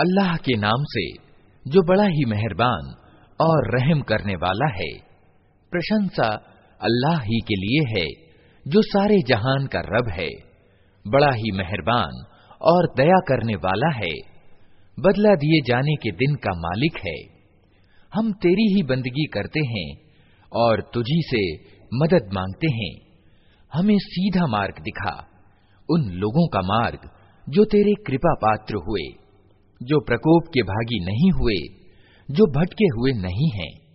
अल्लाह के नाम से, जो बड़ा ही मेहरबान और रहम करने वाला है। प्रशंसा अल्लाह ही के लिए है, जो सारे जहान का रब है। बड़ा ही मेहरबान और दया करने वाला है। बदला दिए जाने के दिन का मालिक है। हम तेरी ही बंदगी करते हैं और तुझी से मदद मांगते हैं। हमें सीधा मार्ग दिखा, उन लोगों का मार्ग जो तेरे कृपा पात्र हुए। जो प्रकोप के भागी नहीं हुए जो भटके हुए नहीं हैं।